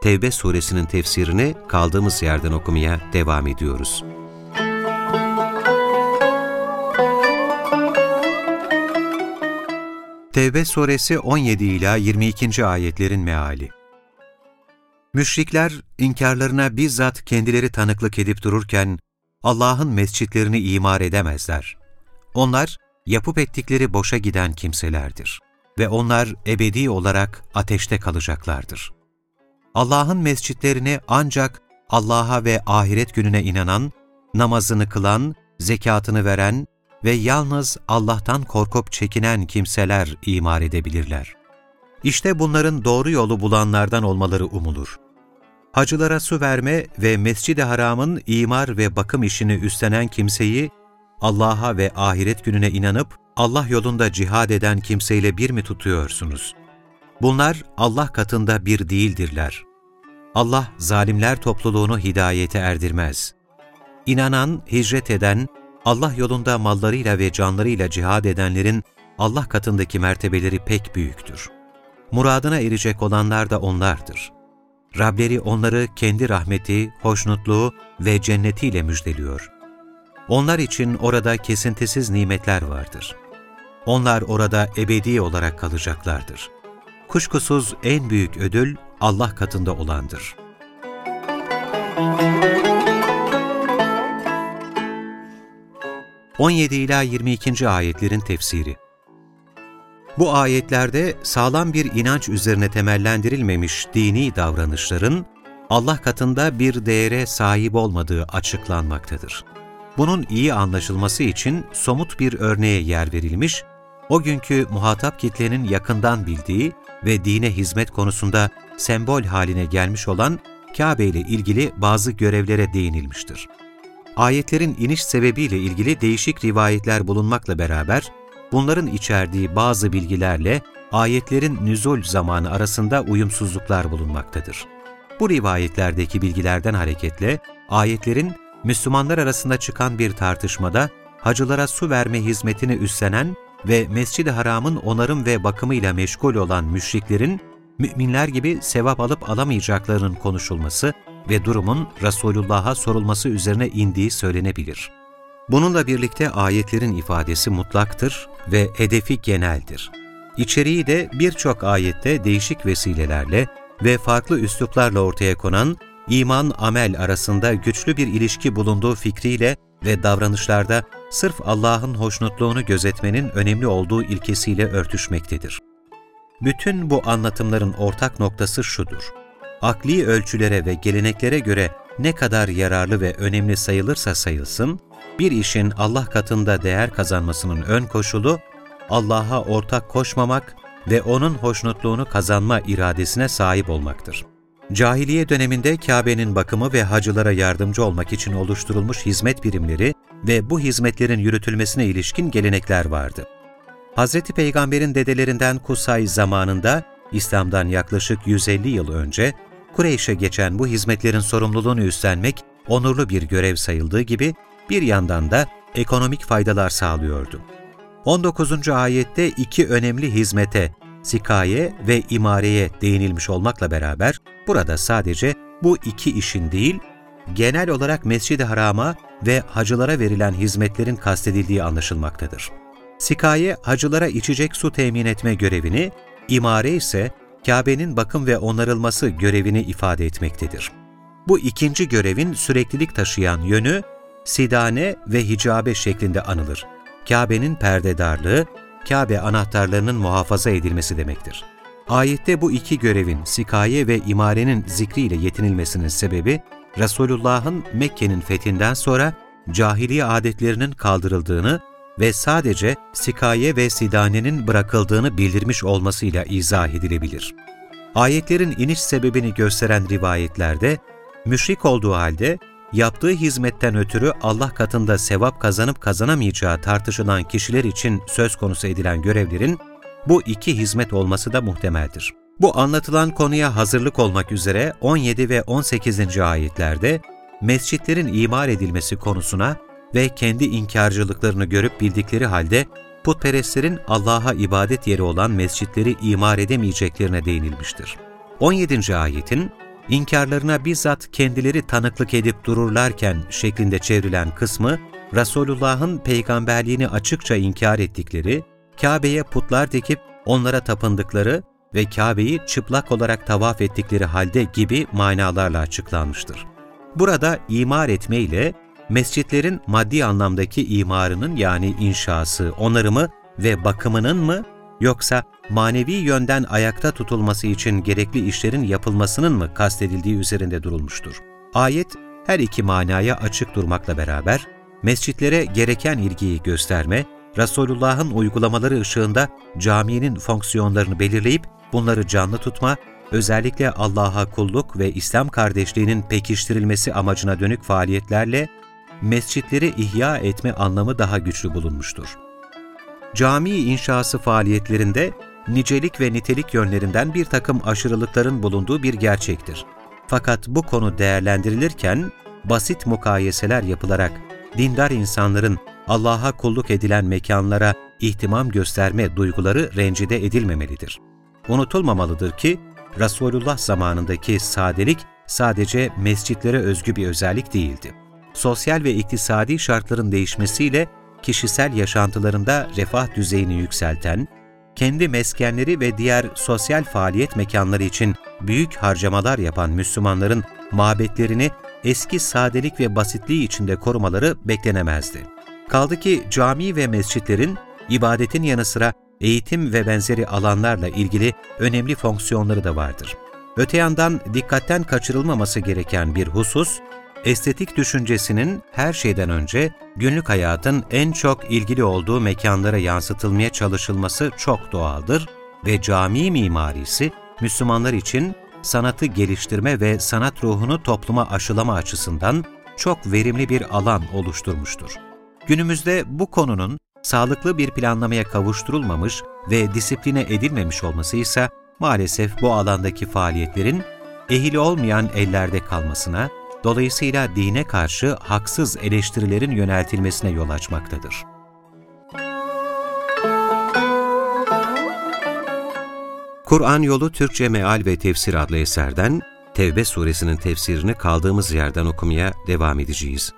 Tevbe suresinin tefsirini kaldığımız yerden okumaya devam ediyoruz. Tevbe suresi 17 ila 22. ayetlerin meali. Müşrikler inkarlarına bizzat kendileri tanıklık edip dururken Allah'ın mescitlerini imar edemezler. Onlar yapıp ettikleri boşa giden kimselerdir ve onlar ebedi olarak ateşte kalacaklardır. Allah'ın mescitlerini ancak Allah'a ve ahiret gününe inanan, namazını kılan, zekatını veren ve yalnız Allah'tan korkup çekinen kimseler imar edebilirler. İşte bunların doğru yolu bulanlardan olmaları umulur. Hacılara su verme ve Mescid-i Haram'ın imar ve bakım işini üstlenen kimseyi Allah'a ve ahiret gününe inanıp Allah yolunda cihad eden kimseyle bir mi tutuyorsunuz? Bunlar Allah katında bir değildirler. Allah zalimler topluluğunu hidayete erdirmez. İnanan, hicret eden, Allah yolunda mallarıyla ve canlarıyla cihad edenlerin Allah katındaki mertebeleri pek büyüktür. Muradına erecek olanlar da onlardır. Rableri onları kendi rahmeti, hoşnutluğu ve cennetiyle müjdeliyor. Onlar için orada kesintisiz nimetler vardır. Onlar orada ebedi olarak kalacaklardır. Kuşkusuz en büyük ödül Allah katında olandır. On ila 22. ayetlerin tefsiri Bu ayetlerde sağlam bir inanç üzerine temellendirilmemiş dini davranışların Allah katında bir değere sahip olmadığı açıklanmaktadır. Bunun iyi anlaşılması için somut bir örneğe yer verilmiş, o günkü muhatap kitlenin yakından bildiği ve dine hizmet konusunda sembol haline gelmiş olan Kabe ile ilgili bazı görevlere değinilmiştir. Ayetlerin iniş sebebiyle ilgili değişik rivayetler bulunmakla beraber, bunların içerdiği bazı bilgilerle ayetlerin nüzul zamanı arasında uyumsuzluklar bulunmaktadır. Bu rivayetlerdeki bilgilerden hareketle ayetlerin Müslümanlar arasında çıkan bir tartışmada hacılara su verme hizmetini üstlenen ve Mescid-i Haram'ın onarım ve bakımıyla meşgul olan müşriklerin müminler gibi sevap alıp alamayacaklarının konuşulması ve durumun Resulullah'a sorulması üzerine indiği söylenebilir. Bununla birlikte ayetlerin ifadesi mutlaktır ve hedefi geneldir. İçeriği de birçok ayette değişik vesilelerle ve farklı üsluplarla ortaya konan iman-amel arasında güçlü bir ilişki bulunduğu fikriyle ve davranışlarda sırf Allah'ın hoşnutluğunu gözetmenin önemli olduğu ilkesiyle örtüşmektedir. Bütün bu anlatımların ortak noktası şudur. Akli ölçülere ve geleneklere göre ne kadar yararlı ve önemli sayılırsa sayılsın, bir işin Allah katında değer kazanmasının ön koşulu, Allah'a ortak koşmamak ve O'nun hoşnutluğunu kazanma iradesine sahip olmaktır. Cahiliye döneminde Kabe'nin bakımı ve hacılara yardımcı olmak için oluşturulmuş hizmet birimleri ve bu hizmetlerin yürütülmesine ilişkin gelenekler vardı. Hz. Peygamber'in dedelerinden Kusay zamanında, İslam'dan yaklaşık 150 yıl önce, Kureyş'e geçen bu hizmetlerin sorumluluğunu üstlenmek onurlu bir görev sayıldığı gibi, bir yandan da ekonomik faydalar sağlıyordu. 19. ayette iki önemli hizmete sikaye ve imareye değinilmiş olmakla beraber burada sadece bu iki işin değil, genel olarak Mescid-i Haram'a ve hacılara verilen hizmetlerin kastedildiği anlaşılmaktadır. Sikaye, hacılara içecek su temin etme görevini, imare ise Kabe'nin bakım ve onarılması görevini ifade etmektedir. Bu ikinci görevin süreklilik taşıyan yönü, sidane ve hicabe şeklinde anılır. Kabe'nin perdedarlığı, Kabe anahtarlarının muhafaza edilmesi demektir. Ayette bu iki görevin sikaye ve imarenin zikriyle yetinilmesinin sebebi, Resulullah'ın Mekke'nin fethinden sonra cahiliye adetlerinin kaldırıldığını ve sadece sikaye ve sidanenin bırakıldığını bildirmiş olmasıyla izah edilebilir. Ayetlerin iniş sebebini gösteren rivayetlerde, müşrik olduğu halde yaptığı hizmetten ötürü Allah katında sevap kazanıp kazanamayacağı tartışılan kişiler için söz konusu edilen görevlerin bu iki hizmet olması da muhtemeldir. Bu anlatılan konuya hazırlık olmak üzere 17 ve 18. ayetlerde mescitlerin imar edilmesi konusuna ve kendi inkarcılıklarını görüp bildikleri halde putperestlerin Allah'a ibadet yeri olan mescitleri imar edemeyeceklerine değinilmiştir. 17. ayetin inkarlarına bizzat kendileri tanıklık edip dururlarken şeklinde çevrilen kısmı, Resulullah'ın peygamberliğini açıkça inkar ettikleri, Kabe'ye putlar dikip onlara tapındıkları ve Kabe'yi çıplak olarak tavaf ettikleri halde gibi manalarla açıklanmıştır. Burada imar etme ile mescitlerin maddi anlamdaki imarının yani inşası, onarımı ve bakımının mı yoksa manevi yönden ayakta tutulması için gerekli işlerin yapılmasının mı kastedildiği üzerinde durulmuştur. Ayet her iki manaya açık durmakla beraber mescitlere gereken ilgiyi gösterme, Resulullah'ın uygulamaları ışığında caminin fonksiyonlarını belirleyip bunları canlı tutma, özellikle Allah'a kulluk ve İslam kardeşliğinin pekiştirilmesi amacına dönük faaliyetlerle mescitleri ihya etme anlamı daha güçlü bulunmuştur. Cami inşası faaliyetlerinde nicelik ve nitelik yönlerinden bir takım aşırılıkların bulunduğu bir gerçektir. Fakat bu konu değerlendirilirken basit mukayeseler yapılarak dindar insanların Allah'a kulluk edilen mekanlara ihtimam gösterme duyguları rencide edilmemelidir. Unutulmamalıdır ki Resulullah zamanındaki sadelik sadece mescitlere özgü bir özellik değildi. Sosyal ve iktisadi şartların değişmesiyle kişisel yaşantılarında refah düzeyini yükselten, kendi meskenleri ve diğer sosyal faaliyet mekanları için büyük harcamalar yapan Müslümanların mabetlerini eski sadelik ve basitliği içinde korumaları beklenemezdi. Kaldı ki cami ve mescitlerin ibadetin yanı sıra eğitim ve benzeri alanlarla ilgili önemli fonksiyonları da vardır. Öte yandan dikkatten kaçırılmaması gereken bir husus, estetik düşüncesinin her şeyden önce günlük hayatın en çok ilgili olduğu mekanlara yansıtılmaya çalışılması çok doğaldır ve cami mimarisi Müslümanlar için sanatı geliştirme ve sanat ruhunu topluma aşılama açısından çok verimli bir alan oluşturmuştur. Günümüzde bu konunun sağlıklı bir planlamaya kavuşturulmamış ve disipline edilmemiş olması ise maalesef bu alandaki faaliyetlerin ehil olmayan ellerde kalmasına, dolayısıyla dine karşı haksız eleştirilerin yöneltilmesine yol açmaktadır. Kur'an Yolu Türkçe Meal ve Tefsir adlı eserden Tevbe suresinin tefsirini kaldığımız yerden okumaya devam edeceğiz.